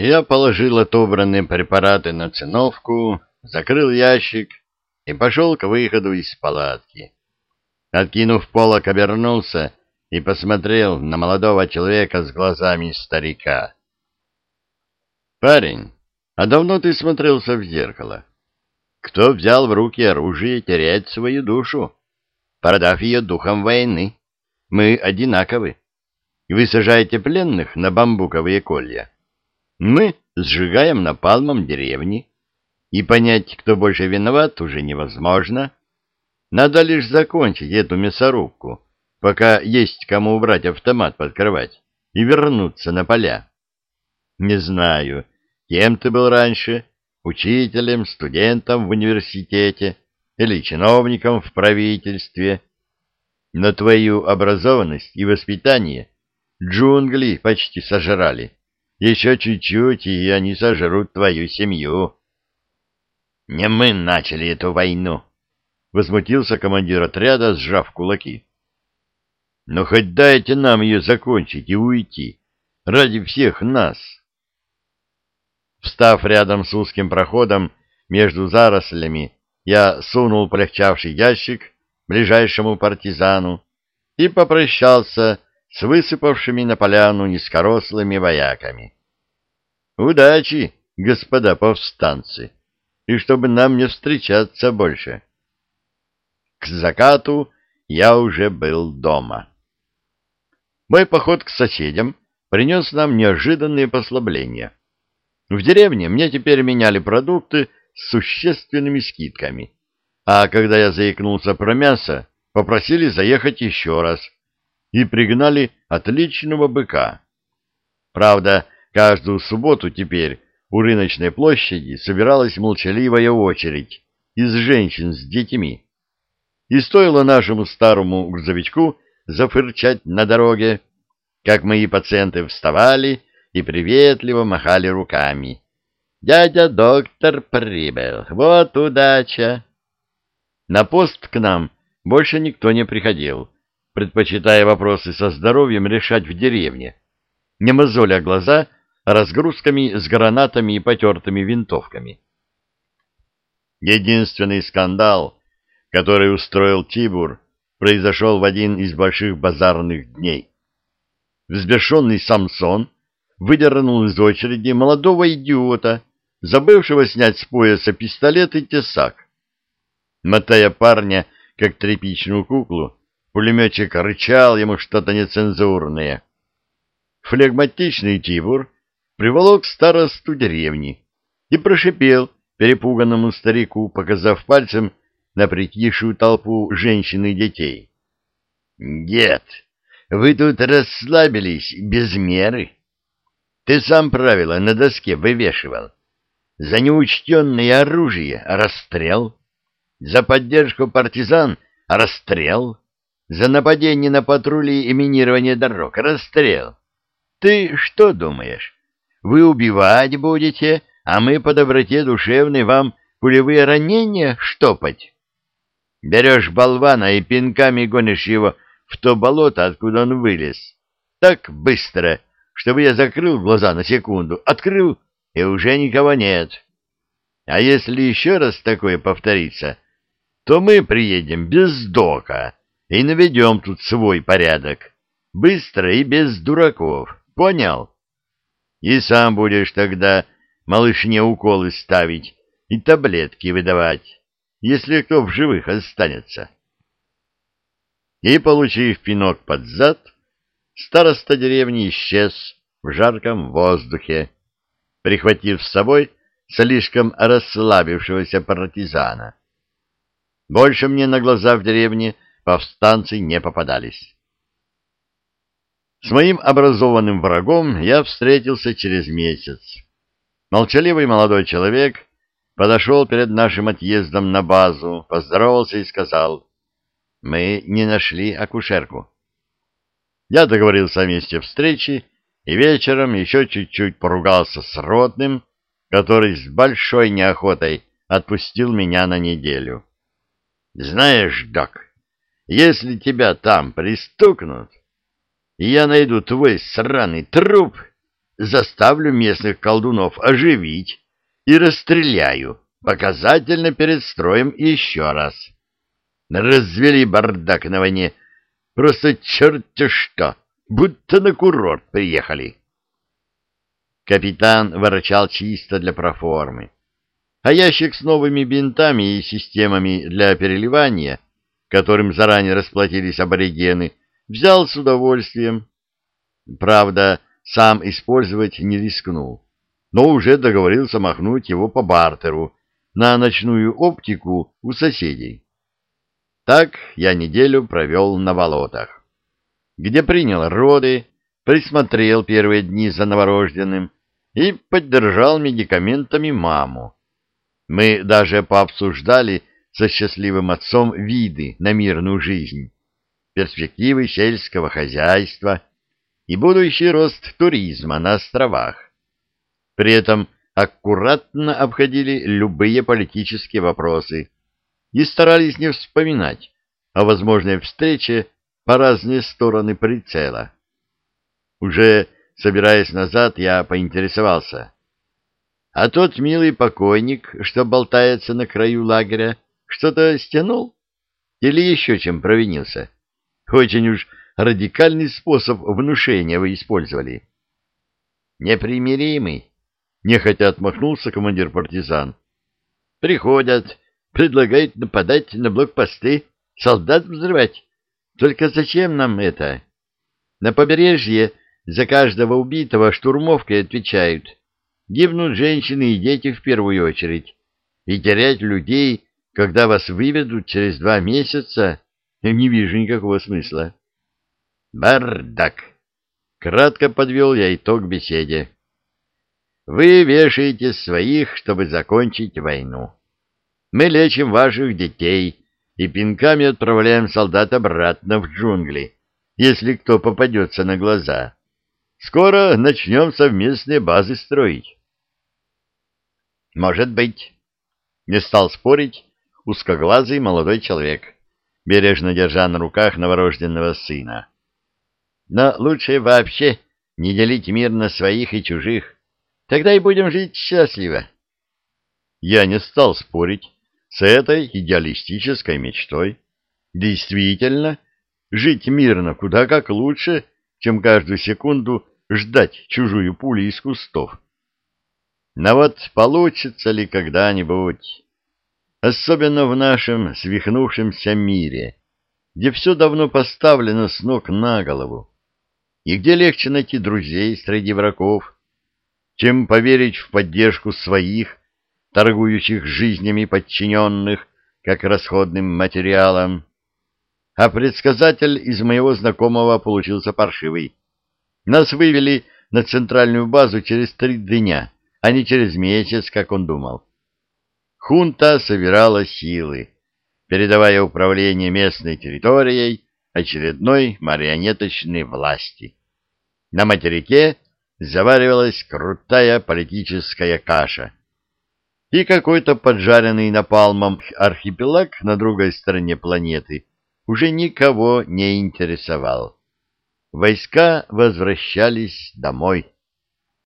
Я положил отобранные препараты на циновку, закрыл ящик и пошел к выходу из палатки. Откинув полок, обернулся и посмотрел на молодого человека с глазами старика. «Парень, а давно ты смотрелся в зеркало? Кто взял в руки оружие, теряет свою душу, продав ее духом войны. Мы одинаковы. Вы сажаете пленных на бамбуковые колья. Мы сжигаем напалмом деревни. И понять, кто больше виноват, уже невозможно. Надо лишь закончить эту мясорубку, пока есть кому убрать автомат под кровать и вернуться на поля. Не знаю, кем ты был раньше, учителем, студентом в университете или чиновником в правительстве, но твою образованность и воспитание джунгли почти сожрали. Еще чуть-чуть, и они сожрут твою семью. — Не мы начали эту войну, — возмутился командир отряда, сжав кулаки. — Но хоть дайте нам ее закончить и уйти, ради всех нас. Встав рядом с узким проходом между зарослями, я сунул полегчавший ящик ближайшему партизану и попрощался с высыпавшими на поляну низкорослыми вояками. Удачи, господа повстанцы, и чтобы нам не встречаться больше. К закату я уже был дома. Мой поход к соседям принес нам неожиданные послабления. В деревне мне теперь меняли продукты с существенными скидками, а когда я заикнулся про мясо, попросили заехать еще раз — и пригнали отличного быка. Правда, каждую субботу теперь у рыночной площади собиралась молчаливая очередь из женщин с детьми. И стоило нашему старому грузовичку зафырчать на дороге, как мои пациенты вставали и приветливо махали руками. «Дядя доктор прибыл, вот удача!» На пост к нам больше никто не приходил, предпочитая вопросы со здоровьем решать в деревне, не мозоля глаза разгрузками с гранатами и потертыми винтовками. Единственный скандал, который устроил Тибур, произошел в один из больших базарных дней. Взбешенный Самсон выдернул из очереди молодого идиота, забывшего снять с пояса пистолет и тесак. Мотая парня, как тряпичную куклу, Пулеметчик рычал ему что-то нецензурное. Флегматичный Тибур приволок старосту деревни и прошипел перепуганному старику, показав пальцем на притихшую толпу женщин и детей. «Дед, вы тут расслабились без меры. Ты сам правила на доске вывешивал. За неучтенное оружие — расстрел. За поддержку партизан — расстрел. За нападение на патрули и минирование дорог. Расстрел. Ты что думаешь? Вы убивать будете, а мы по доброте душевной вам пулевые ранения штопать? Берешь болвана и пинками гонишь его в то болото, откуда он вылез. Так быстро, чтобы я закрыл глаза на секунду, открыл, и уже никого нет. А если еще раз такое повторится, то мы приедем без дока и наведем тут свой порядок. Быстро и без дураков. Понял? И сам будешь тогда малышне уколы ставить и таблетки выдавать, если кто в живых останется. И, получив пинок под зад, староста деревни исчез в жарком воздухе, прихватив с собой слишком расслабившегося партизана. Больше мне на глаза в деревне повстанцы не попадались. С моим образованным врагом я встретился через месяц. Молчаливый молодой человек подошел перед нашим отъездом на базу, поздоровался и сказал, «Мы не нашли акушерку». Я договорился о месте встречи и вечером еще чуть-чуть поругался с ротным, который с большой неохотой отпустил меня на неделю. «Знаешь, док, если тебя там пристукнут, я найду твой сраный труп, заставлю местных колдунов оживить и расстреляю, показательно перед строем еще раз. Развели бардак на войне, просто черт-те что, будто на курорт приехали. Капитан ворочал чисто для проформы, а ящик с новыми бинтами и системами для переливания, которым заранее расплатились аборигены, взял с удовольствием. Правда, сам использовать не рискнул, но уже договорился махнуть его по бартеру на ночную оптику у соседей. Так я неделю провел на болотах, где принял роды, присмотрел первые дни за новорожденным и поддержал медикаментами маму. Мы даже пообсуждали со счастливым отцом виды на мирную жизнь, перспективы сельского хозяйства и будущий рост туризма на островах. При этом аккуратно обходили любые политические вопросы и старались не вспоминать о возможной встрече по разные стороны прицела. Уже собираясь назад, я поинтересовался. А тот милый покойник, что болтается на краю лагеря, что-то стянул? Или еще чем провинился? Очень уж радикальный способ внушения вы использовали. Непримиримый, нехотя отмахнулся командир партизан. Приходят, предлагают нападать на блокпосты, солдат взрывать. Только зачем нам это? На побережье за каждого убитого штурмовкой отвечают. Гибнут женщины и дети в первую очередь. И терять людей, когда вас выведут через два месяца, не вижу никакого смысла. Бардак! Кратко подвел я итог беседе. Вы вешаете своих, чтобы закончить войну. Мы лечим ваших детей и пинками отправляем солдат обратно в джунгли, если кто попадется на глаза. Скоро начнем совместные базы строить. Может быть. Не стал спорить узкоглазый молодой человек, бережно держа на руках новорожденного сына. Но лучше вообще не делить мир на своих и чужих. Тогда и будем жить счастливо. Я не стал спорить с этой идеалистической мечтой. Действительно, жить мирно куда как лучше, чем каждую секунду ждать чужую пулю из кустов. Но вот получится ли когда-нибудь, особенно в нашем свихнувшемся мире, где все давно поставлено с ног на голову, и где легче найти друзей среди врагов, чем поверить в поддержку своих, торгующих жизнями подчиненных, как расходным материалом. А предсказатель из моего знакомого получился паршивый. Нас вывели на центральную базу через три дня, а не через месяц, как он думал. Хунта собирала силы, передавая управление местной территорией очередной марионеточной власти. На материке заваривалась крутая политическая каша. И какой-то поджаренный напалмом архипелаг на другой стороне планеты уже никого не интересовал. Войска возвращались домой.